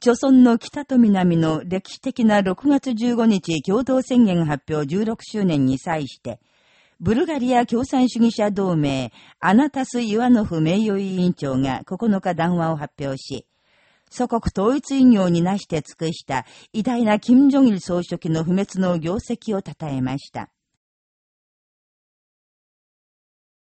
朝村の北と南の歴史的な6月15日共同宣言発表16周年に際して、ブルガリア共産主義者同盟、アナタス・イワノフ名誉委員長が9日談話を発表し、祖国統一委業になして尽くした偉大な金正日総書記の不滅の業績を称えました。